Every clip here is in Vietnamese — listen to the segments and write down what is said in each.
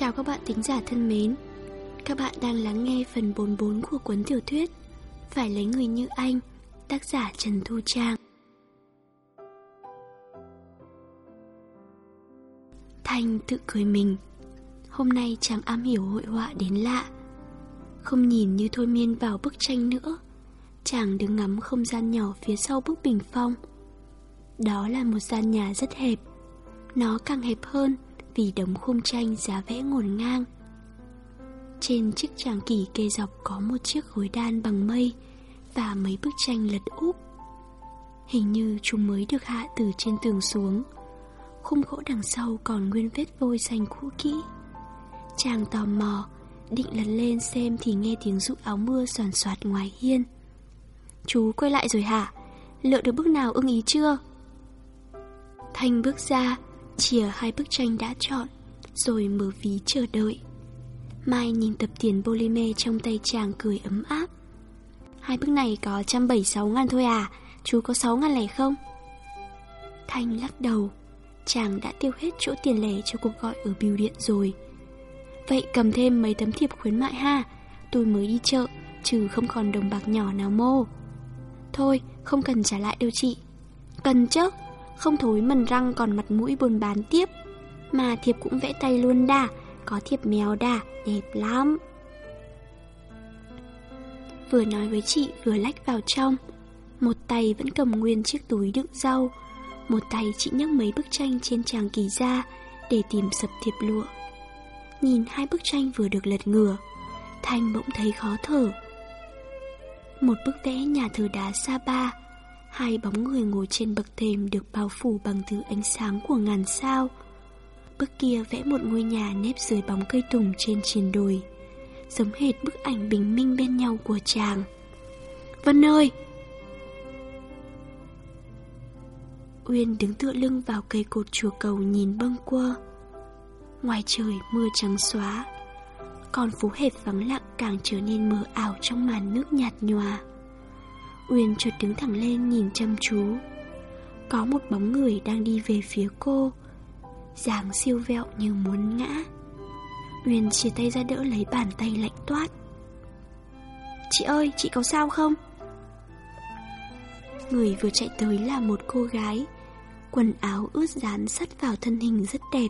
Chào các bạn thính giả thân mến. Các bạn đang lắng nghe phần 44 của cuốn tiểu thuyết Phải lấy người như anh, Tác giả Trần Thu Trang. Thanh tự cười mình, Hôm nay chàng am hiểu hội họa đến lạ. Không nhìn như thôi miên vào bức tranh nữa, Chàng đứng ngắm không gian nhỏ phía sau bức bình phong. Đó là một gian nhà rất hẹp, Nó càng hẹp hơn vì đống khung tranh giá vẽ ngổn ngang. Trên chiếc tràng kỷ kê dọc có một chiếc gối đan bằng mây và mấy bức tranh lật úp. Hình như chúng mới được hạ từ trên tường xuống. Khung gỗ đằng sau còn nguyên vết vôi xanh cũ kỹ. Chàng tò mò, định lật lên xem thì nghe tiếng rụ áo mưa soàn soạt ngoài hiên. Chú quay lại rồi hả? Lựa được bức nào ưng ý chưa? Thanh bước ra, Chìa hai bức tranh đã chọn, Rồi mở ví chờ đợi. Mai nhìn tập tiền polymer trong tay chàng cười ấm áp. Hai bức này có 176 ngàn thôi à Chú có 6 ngàn lẻ không? Thanh lắc đầu, Chàng đã tiêu hết chỗ tiền lẻ cho cuộc gọi ở bưu điện rồi. Vậy cầm thêm mấy tấm thiệp khuyến mại ha, Tôi mới đi chợ, Trừ không còn đồng bạc nhỏ nào mô. Thôi, không cần trả lại đâu chị. Cần chứ? Không thối mần răng còn mặt mũi buồn bán tiếp. Mà thiệp cũng vẽ tay luôn đà Có thiệp mèo đà, đẹp lắm. Vừa nói với chị vừa lách vào trong. Một tay vẫn cầm nguyên chiếc túi đựng rau. Một tay chị nhấc mấy bức tranh trên tràng kỳ ra Để tìm sập thiệp lụa. Nhìn hai bức tranh vừa được lật ngửa Thanh bỗng thấy khó thở. Một bức vẽ nhà thờ đá Sapa Hai bóng người ngồi trên bậc thềm được bao phủ bằng thứ ánh sáng của ngàn sao. Bức kia vẽ một ngôi nhà nếp dưới bóng cây tùng trên triền đồi, giống hệt bức ảnh bình minh bên nhau của chàng. Vân ơi! Uyên đứng tựa lưng vào cây cột chùa cầu nhìn bâng quơ. Ngoài trời mưa trắng xóa, còn phố hẹp vắng lặng càng trở nên mờ ảo trong màn nước nhạt nhòa. Uyên chợt đứng thẳng lên nhìn chăm chú. Có một bóng người đang đi về phía cô dáng siêu vẹo như muốn ngã. Uyên chia tay ra đỡ lấy bàn tay lạnh toát. Chị ơi, chị có sao không? Người vừa chạy tới là một cô gái Quần áo ướt dán sắt vào thân hình rất đẹp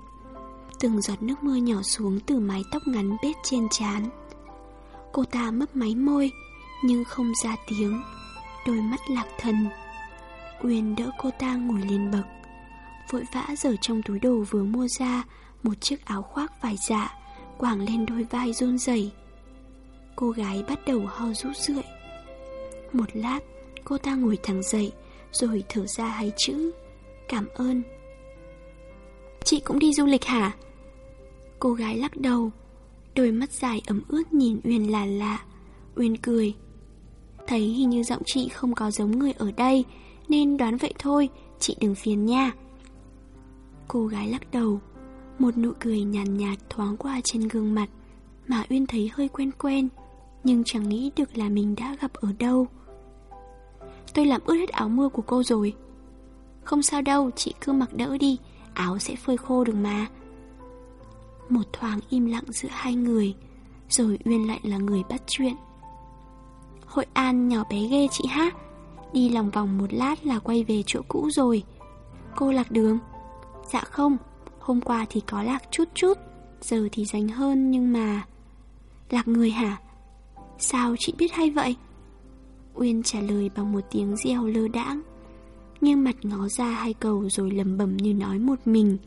Từng giọt nước mưa nhỏ xuống từ mái tóc ngắn bết trên trán. Cô ta mấp máy môi Nhưng không ra tiếng đôi mắt lạc thần. Uyên đỡ cô ta ngồi lên bậc, Vội vã giở trong túi đồ vừa mua ra Một chiếc áo khoác vải dạ Quảng lên đôi vai run rẩy. Cô gái bắt đầu ho rũ rượi. Một lát, Cô ta ngồi thẳng dậy, Rồi thở ra hai chữ, Cảm ơn. Chị cũng đi du lịch hả? Cô gái lắc đầu, Đôi mắt dài ấm ướt nhìn Uyên là lạ. Uyên cười Thấy hình như giọng chị không có giống người ở đây Nên đoán vậy thôi Chị đừng phiền nha. Cô gái lắc đầu Một nụ cười nhàn nhạt, nhạt thoáng qua trên gương mặt Mà Uyên thấy hơi quen quen Nhưng chẳng nghĩ được là mình đã gặp ở đâu. Tôi làm ướt hết áo mưa của cô rồi. Không sao đâu, chị cứ mặc đỡ đi Áo sẽ phơi khô được mà. Một thoáng im lặng giữa hai người Rồi Uyên lại là người bắt chuyện. Hội An nhỏ bé ghê chị ha Đi lòng vòng một lát là quay về chỗ cũ rồi. Cô lạc đường. Dạ không, Hôm qua thì có lạc chút chút, Giờ thì dành hơn nhưng mà Lạc người hả? Sao chị biết hay vậy? Uyên trả lời bằng một tiếng reo lơ đãng, nghiêng mặt ngó ra hai cầu rồi lầm bầm như nói một mình.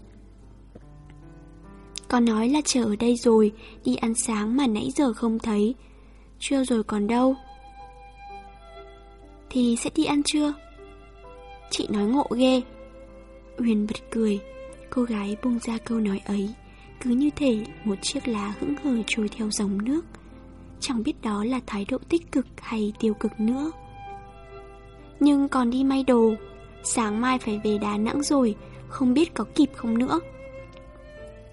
Con nói là chờ ở đây rồi, Đi ăn sáng mà nãy giờ không thấy. Chưa rồi còn đâu? Thì sẽ đi ăn trưa. Chị nói ngộ ghê. Uyên bật cười. Cô gái bung ra câu nói ấy, Cứ như thể một chiếc lá hững hờ trôi theo dòng nước. Chẳng biết đó là thái độ tích cực hay tiêu cực nữa. Nhưng còn đi may đồ, Sáng mai phải về Đà Nẵng rồi, Không biết có kịp không nữa.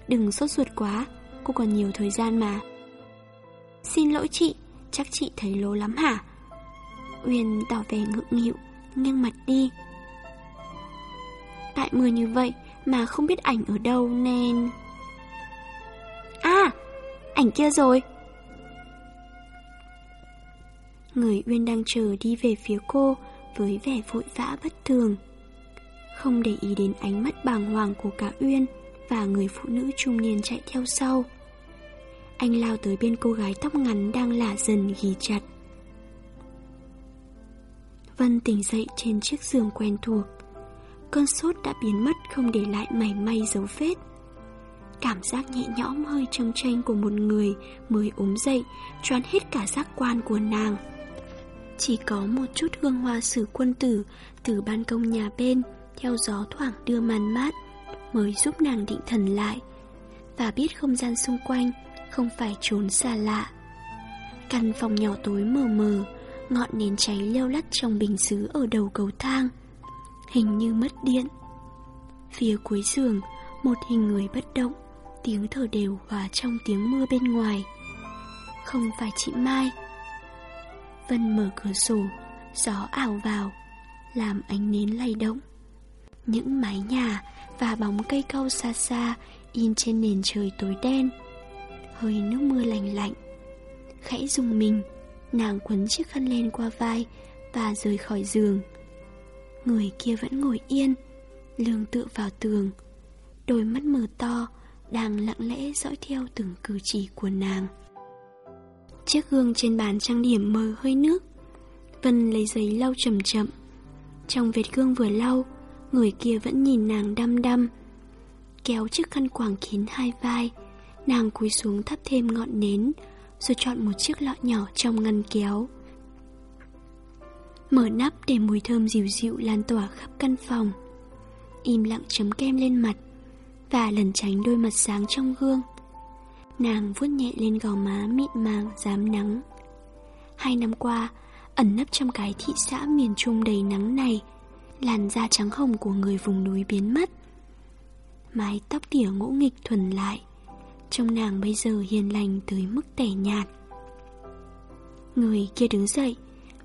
Đừng sốt ruột quá, Cô còn nhiều thời gian mà. Xin lỗi chị, Chắc chị thấy lố lắm hả? Uyên tỏ vẻ ngượng nghịu, Nghiêng mặt đi. Tại mưa như vậy Mà không biết ảnh ở đâu nên À ảnh kia rồi. Người Uyên đang chờ đi về phía cô Với vẻ vội vã bất thường. Không để ý đến ánh mắt bàng hoàng của cả Uyên Và người phụ nữ trung niên chạy theo sau. Anh lao tới bên cô gái tóc ngắn đang lả dần ghi chặt. Vân tỉnh dậy trên chiếc giường quen thuộc. Cơn sốt đã biến mất không để lại mảy may dấu vết. Cảm giác nhẹ nhõm hơi trông tranh của một người mới ốm dậy choán hết cả giác quan của nàng. Chỉ có một chút hương hoa sử quân tử từ ban công nhà bên theo gió thoảng đưa màn mát mới giúp nàng định thần lại. Và biết không gian xung quanh không phải trốn xa lạ. Căn phòng nhỏ tối mờ mờ, ngọn nến cháy leo lắt trong bình xứ ở đầu cầu thang, hình như mất điện. Phía cuối giường, một hình người bất động, tiếng thở đều hòa trong tiếng mưa bên ngoài. Không phải chị Mai. Vân mở cửa sổ, gió ảo vào, làm ánh nến lay động. Những mái nhà và bóng cây cau xa xa in trên nền trời tối đen. Hơi nước mưa lành lạnh. Khẽ dùng mình, nàng quấn chiếc khăn lên qua vai và rời khỏi giường. Người kia vẫn ngồi yên, lương tựa vào tường, đôi mắt mở to, đang lặng lẽ dõi theo từng cử chỉ của nàng. Chiếc gương trên bàn trang điểm mờ hơi nước, Vân lấy giấy lau chậm chậm. Trong vệt gương vừa lau, người kia vẫn nhìn nàng đăm đăm. Kéo chiếc khăn quàng kín hai vai, nàng cúi xuống thắp thêm ngọn nến, rồi chọn một chiếc lọ nhỏ trong ngăn kéo. Mở nắp để mùi thơm dịu dịu lan tỏa khắp căn phòng. Im lặng chấm kem lên mặt và lần tránh đôi mặt sáng trong gương. Nàng vuốt nhẹ lên gò má mịn màng dám nắng. Hai năm qua, ẩn nấp trong cái thị xã miền Trung đầy nắng này, làn da trắng hồng của người vùng núi biến mất. Mái tóc tỉa ngỗ nghịch thuần lại, trông nàng bây giờ hiền lành tới mức tẻ nhạt. Người kia đứng dậy,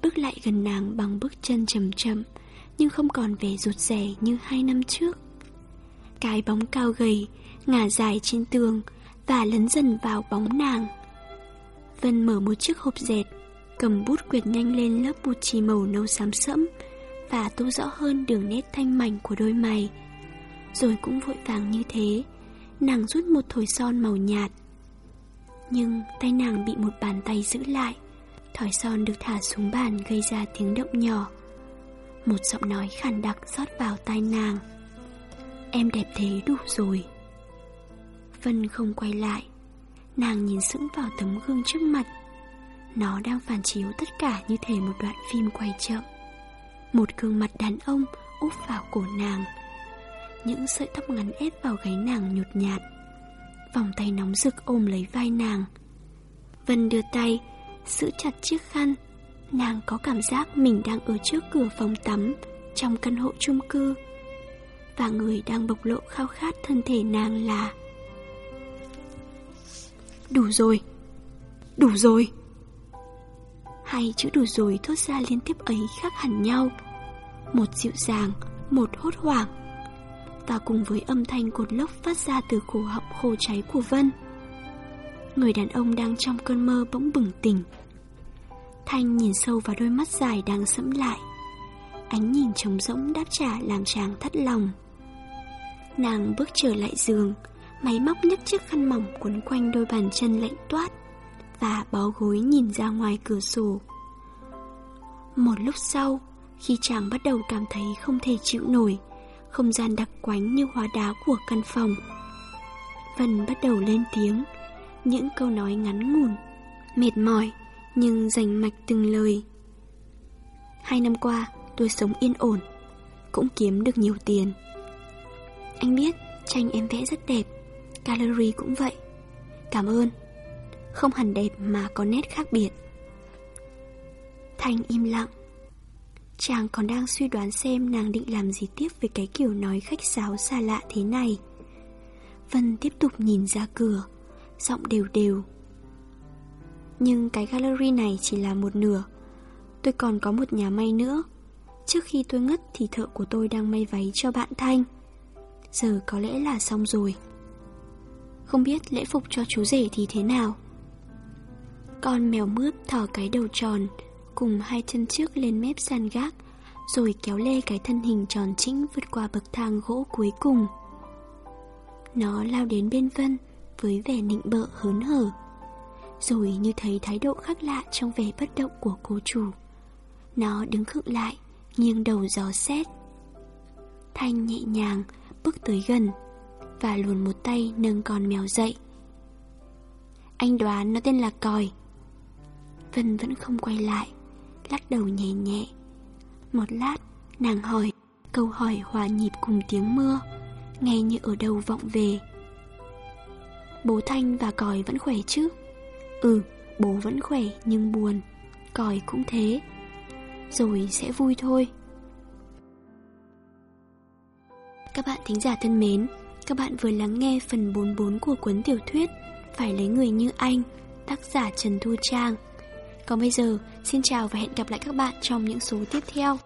bước lại gần nàng bằng bước chân chậm chậm, nhưng không còn vẻ rụt rè như hai năm trước. Cái bóng cao gầy, ngả dài trên tường và lấn dần vào bóng nàng. Vân mở một chiếc hộp dệt, cầm bút quyệt nhanh lên lớp bút chì màu nâu xám sẫm và tô rõ hơn đường nét thanh mảnh của đôi mày. Rồi cũng vội vàng như thế, nàng rút một thổi son màu nhạt. Nhưng tay nàng bị một bàn tay giữ lại. Thỏi son được thả xuống bàn gây ra tiếng động nhỏ. Một giọng nói khàn đặc rót vào tai nàng. Em đẹp thế đủ rồi. Vân không quay lại. Nàng nhìn sững vào tấm gương trước mặt. Nó đang phản chiếu tất cả như thể một đoạn phim quay chậm. Một gương mặt đàn ông úp vào cổ nàng. Những sợi tóc ngắn ép vào gáy nàng nhột nhạt. Vòng tay nóng rực ôm lấy vai nàng. Vân đưa tay, giữ chặt chiếc khăn. Nàng có cảm giác mình đang ở trước cửa phòng tắm, trong căn hộ chung cư. Và người đang bộc lộ khao khát thân thể nàng là Đủ rồi Đủ rồi Hai chữ đủ rồi thốt ra liên tiếp ấy khác hẳn nhau Một dịu dàng, Một hốt hoảng và cùng với âm thanh cột lốc phát ra từ cổ họng khô cháy của Vân. Người đàn ông đang trong cơn mơ bỗng bừng tỉnh. Thanh nhìn sâu vào đôi mắt dài đang sẫm lại. Ánh nhìn trống rỗng đáp trả làm chàng thắt lòng. Nàng bước trở lại giường, Máy móc nhấc chiếc khăn mỏng quấn quanh đôi bàn chân lạnh toát Và bó gối nhìn ra ngoài cửa sổ. Một lúc sau, Khi chàng bắt đầu cảm thấy không thể chịu nổi không gian đặc quánh như hóa đá của căn phòng Vân bắt đầu lên tiếng những câu nói ngắn ngủn, mệt mỏi nhưng rành mạch từng lời. Hai năm qua, tôi sống yên ổn, cũng kiếm được nhiều tiền. Anh biết, tranh em vẽ rất đẹp, gallery cũng vậy. Cảm ơn. Không hẳn đẹp mà có nét khác biệt. Thanh im lặng. Chàng còn đang suy đoán xem nàng định làm gì tiếp với cái kiểu nói khách sáo xa lạ thế này. Vân tiếp tục nhìn ra cửa giọng đều đều. Nhưng cái gallery này chỉ là một nửa. Tôi còn có một nhà may nữa. Trước khi tôi ngất thì thợ của tôi đang may váy cho bạn Thanh. Giờ có lẽ là xong rồi. Không biết lễ phục cho chú rể thì thế nào? Con mèo mướp thò cái đầu tròn, cùng hai chân trước lên mép sàn gác, rồi kéo lê cái thân hình tròn trĩnh vượt qua bậc thang gỗ cuối cùng. Nó lao đến bên Vân với vẻ nịnh bợ hớn hở, rồi như thấy thái độ khác lạ trong vẻ bất động của cô chủ. Nó đứng khựng lại, nghiêng đầu gió xét. Thanh nhẹ nhàng bước tới gần và luồn một tay nâng con mèo dậy. Anh đoán nó tên là Còi. Vân vẫn không quay lại, lắc đầu nhẹ nhẹ. Một lát, nàng hỏi, câu hỏi hòa nhịp cùng tiếng mưa, nghe như ở đâu vọng về. Bố Thanh và Còi vẫn khỏe chứ? Ừ, bố vẫn khỏe nhưng buồn, Còi cũng thế. Rồi sẽ vui thôi. Các bạn thính giả thân mến, các bạn vừa lắng nghe phần 44 của cuốn tiểu thuyết Phải lấy người như anh, tác giả Trần Thu Trang. Còn bây giờ, xin chào và hẹn gặp lại các bạn trong những số tiếp theo.